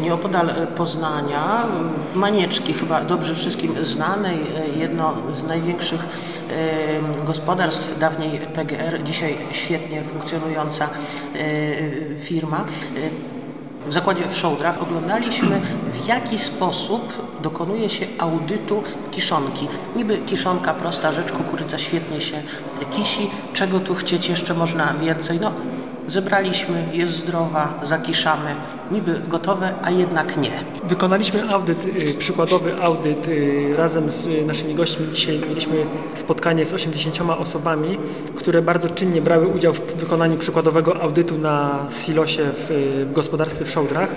Nieopodal e, Poznania, w Manieczki, chyba dobrze wszystkim znanej, e, jedno z największych e, gospodarstw dawniej PGR, dzisiaj świetnie funkcjonująca firma. w zakładzie w Szołdrach oglądaliśmy w jaki sposób dokonuje się audytu kiszonki. Niby kiszonka, prosta rzecz, kukurydza świetnie się kisi. Czego tu chcieć jeszcze można więcej? No, zebraliśmy, jest zdrowa, zakiszamy. Niby gotowe, a jednak nie. Wykonaliśmy audyt, y, przykładowy audyt y, razem z naszymi gośćmi. Dzisiaj mieliśmy spotkanie z 80 osobami, które bardzo czynnie brały udział w wykonaniu przykładowego audytu na silosie w, y, gospodarstwie w Szołdrach.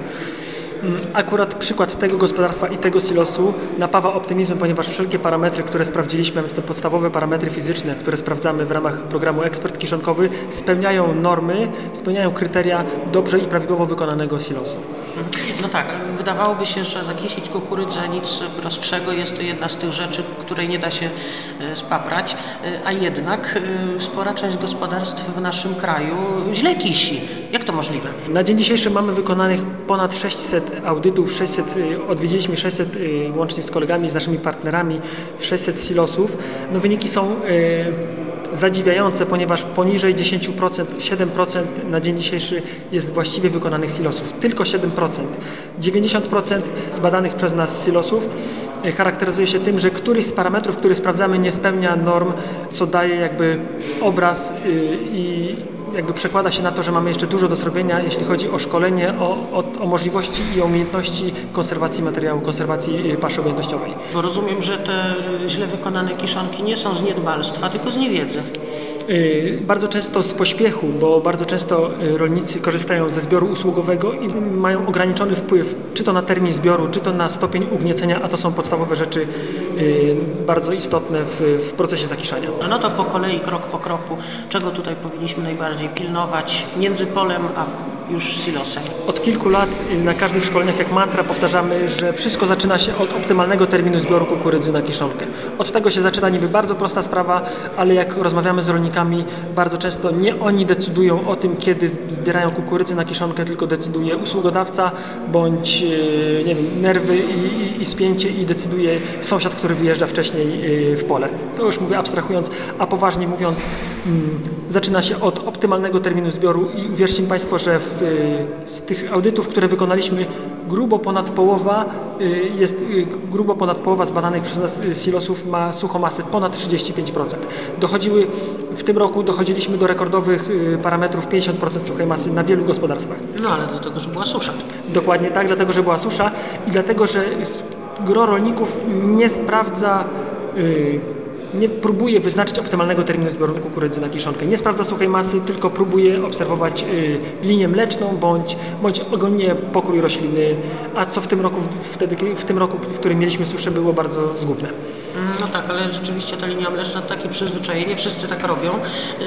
Mm, Akurat przykład tego gospodarstwa i tego silosu napawa optymizmem, ponieważ wszelkie parametry, które sprawdziliśmy, te podstawowe parametry fizyczne, które sprawdzamy w ramach programu Ekspert Kiszonkowy, spełniają normy, spełniają kryteria dobrze i prawidłowo wykonanego silosu. No tak, wydawałoby się, że zakisić kukurydzę nic prostszego. Jest to jedna z tych rzeczy, której nie da się e, spaprać, e, a jednak e, spora część gospodarstw w naszym kraju źle kisi. Jak to możliwe? Na dzień dzisiejszy mamy wykonanych ponad 600 audytów, 600, y, odwiedziliśmy 600 y, łącznie z kolegami, z naszymi partnerami, 600 silosów. No wyniki są zadziwiające, ponieważ poniżej 10%, 7% na dzień dzisiejszy jest właściwie wykonanych silosów. Tylko 7%. 90% z badanych przez nas silosów y, charakteryzuje się tym, że któryś z parametrów, który sprawdzamy nie spełnia norm, co daje jakby obraz y, i jakby przekłada się na to, że mamy jeszcze dużo do zrobienia, jeśli chodzi o szkolenie, o, o, o możliwości i umiejętności konserwacji materiału, konserwacji y, paszy objętościowej. Bo rozumiem, że te źle wykonane kiszonki nie są z niedbalstwa, tylko z niewiedzy. Y, Bardzo często z pośpiechu, bo bardzo często y, rolnicy korzystają ze zbioru usługowego i mają ograniczony wpływ, czy to na termin zbioru, czy to na stopień ugniecenia, a to są podstawowe rzeczy y, bardzo istotne w, w procesie zakiszania. No to po kolei, krok po kroku, czego tutaj powinniśmy najbardziej pilnować między polem a już silosem. Od kilku lat y, na każdych szkoleniach jak mantra powtarzamy, że wszystko zaczyna się od optymalnego terminu zbioru kukurydzy na kiszonkę. Od tego się zaczyna niby bardzo prosta sprawa, ale jak rozmawiamy z rolnikami, bardzo często nie oni decydują o tym, kiedy zbierają kukurydzę na kiszonkę, tylko decyduje usługodawca bądź y, nie wiem, nerwy i, i, i spięcie i decyduje sąsiad, który wyjeżdża wcześniej y, w pole. To już mówię abstrahując, a poważnie mówiąc, mm, zaczyna się od optymalnego terminu zbioru i uwierzcie mi Państwo, że w, y, z tych audytów, które wykonaliśmy, grubo ponad połowa y, jest y, grubo ponad połowa z badanych przez nas silosów ma suchomasę ponad 35%. Dochodziły w tym roku dochodziliśmy do rekordowych parametrów 50% suchej masy na wielu gospodarstwach. No ale dlatego, że była susza. Dokładnie tak, dlatego że była susza i dlatego, że gro rolników nie sprawdza, nie próbuje wyznaczyć optymalnego terminu zbioru kukurydzy na kiszonkę. Nie sprawdza suchej masy, tylko próbuje obserwować y, linię mleczną bądź, bądź ogólnie pokój rośliny, a co w tym roku, wtedy, w tym roku, w którym mieliśmy suszę, było bardzo zgubne. Mm, No tak, ale rzeczywiście ta linia mleczna to takie przyzwyczajenie, wszyscy tak robią,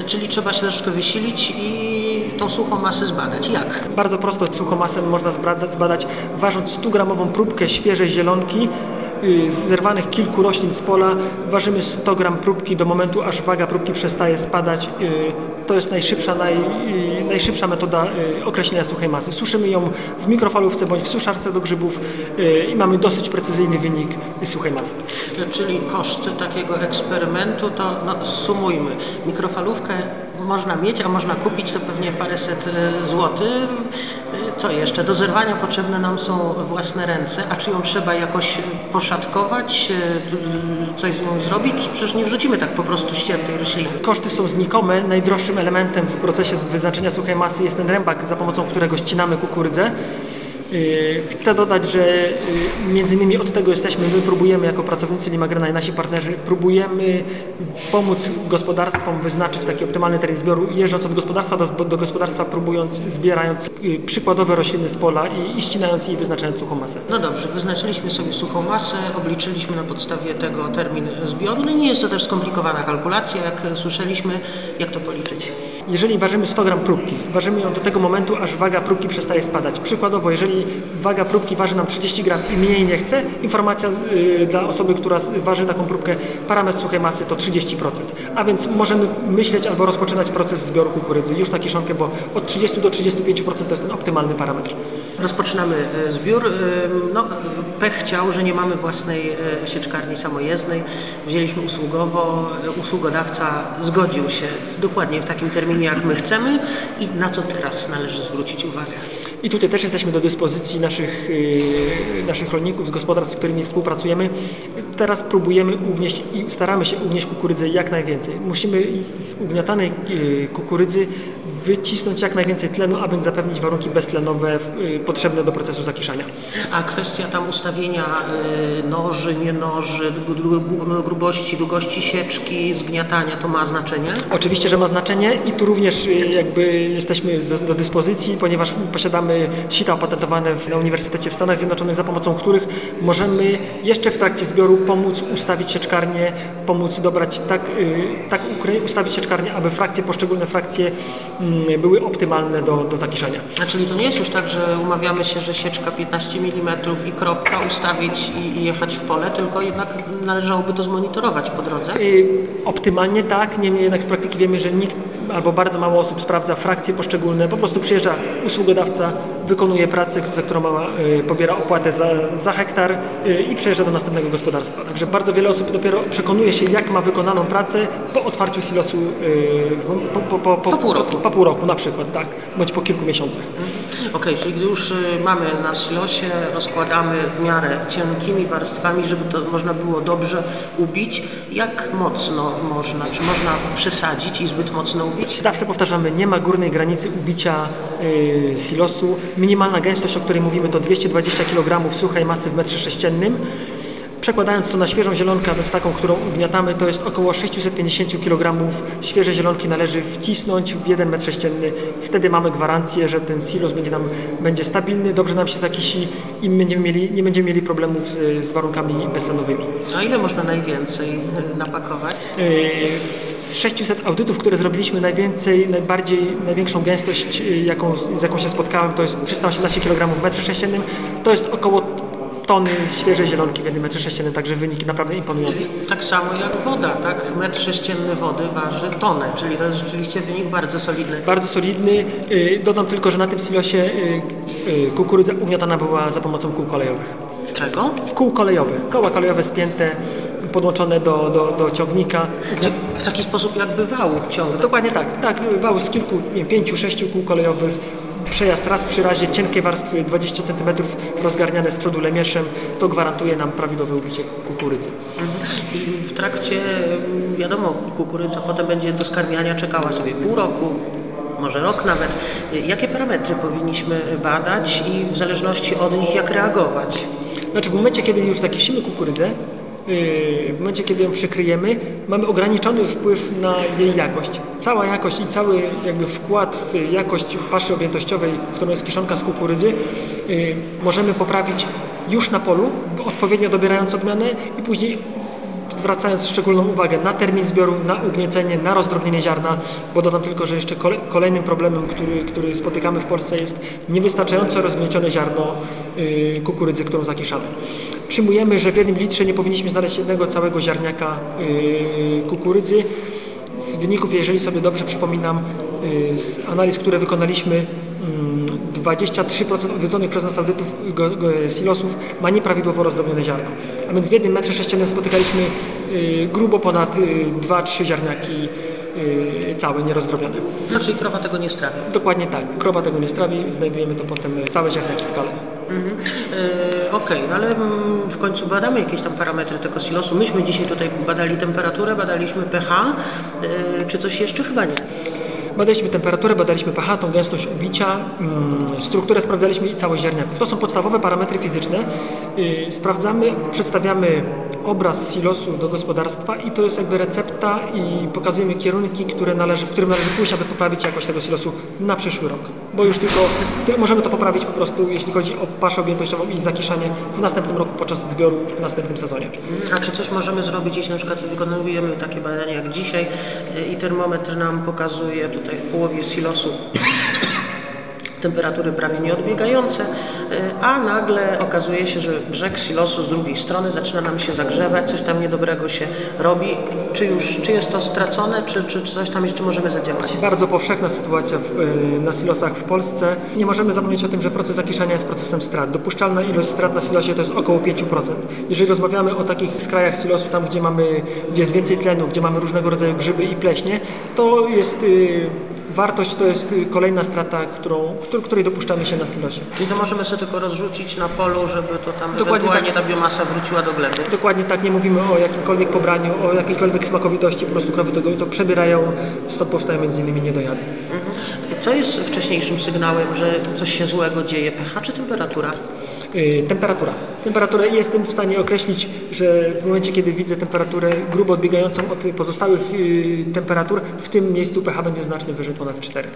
y, czyli trzeba się troszeczkę wysilić i tą suchą masę zbadać. Jak? Bardzo prosto suchomasę można zbadać, zbadać ważąc 100-gramową próbkę świeżej zielonki z zerwanych kilku roślin z pola. Ważymy 100 gram próbki do momentu, aż waga próbki przestaje spadać. Y, To jest najszybsza, naj, y, najszybsza metoda y, określenia suchej masy. Suszymy ją w mikrofalówce bądź w suszarce do grzybów y, i mamy dosyć precyzyjny wynik suchej masy. Y, Czyli koszt takiego eksperymentu to no, sumujmy. Mikrofalówkę można mieć, a można kupić to pewnie paręset y, złotych. Co jeszcze? Do zerwania potrzebne nam są własne ręce, a czy ją trzeba jakoś poszatkować, y, coś z nią zrobić? Przecież nie wrzucimy tak po prostu ściętej rośliny. Koszty są znikome. Najdroższym elementem w procesie wyznaczenia suchej masy jest ten rębak, za pomocą którego ścinamy kukurydzę. Yy, Chcę dodać, że yy, między innymi od tego jesteśmy, my próbujemy jako pracownicy Limagrena i nasi partnerzy, próbujemy pomóc gospodarstwom wyznaczyć taki optymalny teren zbioru, jeżdżąc od gospodarstwa do, do gospodarstwa, próbując, zbierając yy, przykładowe rośliny z pola i, i ścinając i wyznaczając suchą masę. No dobrze, wyznaczyliśmy sobie suchą masę, obliczyliśmy na podstawie tego termin zbioru. No i nie jest to też skomplikowana kalkulacja, jak słyszeliśmy, jak to policzyć. Jeżeli ważymy 100 gram próbki, ważymy ją do tego momentu, aż waga próbki przestaje spadać. Przykładowo, jeżeli waga próbki waży nam 30 gram i mniej nie chce, informacja y, dla osoby, która waży taką próbkę, parametr suchej masy to 30%. A więc możemy myśleć albo rozpoczynać proces zbioru kukurydzy już na kiszonkę, bo od 30 do 35% to jest ten optymalny parametr. Rozpoczynamy e, zbiór. Ym, No, pech chciał, że nie mamy własnej e, sieczkarni samojezdnej. Wzięliśmy usługowo. E, Usługodawca zgodził się dokładnie w takim terminie, jak my chcemy i na co teraz należy zwrócić uwagę. I tutaj też jesteśmy do dyspozycji naszych, yy, naszych rolników z gospodarstw, z którymi współpracujemy. Teraz próbujemy ugnieść i staramy się ugnieść kukurydzę jak najwięcej. Musimy z ugniatanej yy, kukurydzy wycisnąć jak najwięcej tlenu, aby zapewnić warunki beztlenowe yy, potrzebne do procesu zakiszania. A kwestia tam ustawienia noży, nie noży, gru- gru- grubości, długości sieczki, zgniatania, to ma znaczenie? Oczywiście, że ma znaczenie i tu również y, jakby jesteśmy do dyspozycji, ponieważ posiadamy sita opatentowane w- na Uniwersytecie w Stanach Zjednoczonych, za pomocą których możemy jeszcze w trakcie zbioru pomóc ustawić sieczkarnię, pomóc dobrać tak, y, tak ustawić sieczkarnię, aby frakcje, poszczególne frakcje mm, były optymalne do, do zakiszania. A czyli to nie jest już tak, że umawiamy się, że sieczka 15 mm i kropka ustawić i, i jechać w pole, tylko jednak należałoby to zmonitorować po drodze? Y, Optymalnie tak, niemniej jednak z praktyki wiemy, że nikt albo bardzo mało osób sprawdza frakcje poszczególne. Po prostu przyjeżdża usługodawca, wykonuje pracę, za którą ma, y, pobiera opłatę za, za hektar y, i przejeżdża do następnego gospodarstwa. Także bardzo wiele osób dopiero przekonuje się, jak ma wykonaną pracę po otwarciu silosu y, w- po, po, po, Po pół roku. Po, pół roku na przykład, tak, bądź po kilku miesiącach. Okej, czyli gdy już mamy na silosie, rozkładamy w miarę cienkimi warstwami, żeby to można było dobrze ubić. Jak mocno można? Czy można przesadzić i zbyt mocno Zawsze powtarzamy, nie ma górnej granicy ubicia y, silosu. Minimalna gęstość, o której mówimy, to 220 kg suchej masy w metrze sześciennym. Przekładając to na świeżą zielonkę, a więc taką, którą ugniatamy, to jest około 650 kg świeże zielonki należy wcisnąć w 1 metr sześcienny. Wtedy mamy gwarancję, że ten silos będzie nam będzie stabilny, dobrze nam się zakisi i będziemy mieli, nie będziemy mieli problemów z, z warunkami beztlenowymi. A ile można najwięcej y, napakować? Yy, Z 600 audytów, które zrobiliśmy, najwięcej, najbardziej, największą gęstość, yy, jaką, z jaką się spotkałem, to jest 318 kg w metrze sześciennym. To jest około tony świeżej zielonki w jednym metrze sześciennym, także wyniki naprawdę imponujące. Tak samo jak woda, tak? Metr sześcienny wody waży tonę, czyli to jest rzeczywiście wynik bardzo solidny. Bardzo solidny. Yy, Dodam tylko, że na tym silosie yy, yy, kukurydza ugniatana była za pomocą kół kolejowych. Czego? Kół kolejowych, koła kolejowe spięte, podłączone do, do, do ciągnika. W taki sposób jakby wał ciągnąć. Dokładnie tak, tak, wały z kilku, nie wiem, pięciu, sześciu kół kolejowych, przejazd raz przy razie, cienkie warstwy 20 cm rozgarniane z przodu lemieszem, to gwarantuje nam prawidłowe ubicie kukurydzy. I w trakcie, mm, wiadomo, kukurydza potem będzie do skarmiania czekała sobie pół roku, może rok nawet. Jakie parametry powinniśmy badać i w zależności od nich jak reagować? Znaczy w momencie, kiedy już zakisimy kukurydzę, w momencie, kiedy ją przykryjemy, mamy ograniczony wpływ na jej jakość. Cała jakość i cały jakby wkład w jakość paszy objętościowej, którą jest kiszonka z kukurydzy, yy, możemy poprawić już na polu, odpowiednio dobierając odmianę i później zwracając szczególną uwagę na termin zbioru, na ugniecenie, na rozdrobnienie ziarna, bo dodam tylko, że jeszcze kole, kolejnym problemem, który, który spotykamy w Polsce jest niewystarczająco rozgniecione ziarno y, kukurydzy, którą zakiszamy. Przyjmujemy, że w jednym litrze nie powinniśmy znaleźć jednego całego ziarniaka y, kukurydzy. Z wyników, jeżeli sobie dobrze przypominam, y, z analiz, które wykonaliśmy, mm, 23% odwiedzonych przez nas audytów silosów ma nieprawidłowo rozdrobnione ziarno. A więc w jednym metrze sześciennym spotykaliśmy y, grubo ponad y, 2-3 ziarniaki całe, nierozdrobione. No, czyli krowa tego nie strawi. Dokładnie tak. Krowa tego nie strawi, znajdujemy to potem całe ziarniaki w kale. Mhm. E, Okej, no ale mm, w końcu badamy jakieś tam parametry tego silosu. Myśmy dzisiaj tutaj badali temperaturę, badaliśmy pH. E, czy coś jeszcze? Chyba nie. Badaliśmy temperaturę, badaliśmy pH, tą gęstość ubicia, mm, strukturę sprawdzaliśmy i całość ziarniaków. To są podstawowe parametry fizyczne. Yy, Sprawdzamy, przedstawiamy obraz silosu do gospodarstwa i to jest jakby recepta i pokazujemy kierunki, które należy, w którym należy pójść, aby poprawić jakość tego silosu na przyszły rok. Bo już tylko ty- możemy to poprawić po prostu, jeśli chodzi o paszę objętościową i zakiszanie w następnym roku podczas zbioru w następnym sezonie. A czy coś możemy zrobić, jeśli na przykład wykonujemy takie badania jak dzisiaj e, i termometr nam pokazuje tutaj tutaj w połowie silosu temperatury prawie nieodbiegające, y, a nagle okazuje się, że brzeg silosu z drugiej strony zaczyna nam się zagrzewać, coś tam niedobrego się robi. Czy już, czy jest to stracone, czy, czy, czy coś tam jeszcze możemy zadziałać? Bardzo powszechna sytuacja w, y, na silosach w Polsce. Nie możemy zapomnieć o tym, że proces zakiszania jest procesem strat. Dopuszczalna ilość strat na silosie to jest około 5%. Jeżeli rozmawiamy o takich skrajach silosu, tam gdzie, mamy, gdzie jest więcej tlenu, gdzie mamy różnego rodzaju grzyby i pleśnie, to jest y, wartość, to jest y, kolejna strata, którą, któr- której dopuszczamy się na silosie. Czyli to możemy sobie tylko rozrzucić na polu, żeby to tam Dokładnie ewentualnie tak. ta biomasa wróciła do gleby. Dokładnie tak, nie mówimy o jakimkolwiek pobraniu, o jakiejkolwiek smakowitości, po prostu krowy tego to przebierają, stąd powstają między innymi niedojady. Co jest wcześniejszym sygnałem, że coś się złego dzieje? pH czy temperatura? Yy, temperatura. Temperaturę jestem w stanie określić, że w momencie, kiedy widzę temperaturę grubo odbiegającą od pozostałych yy, temperatur, w tym miejscu pH będzie znacznie wyżej ponad 4.